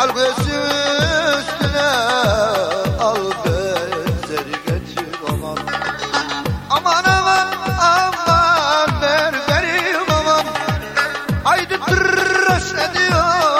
Algısı üstüne al benzeri getir aman Aman aman aman berberim aman Haydi tırraş ediyor.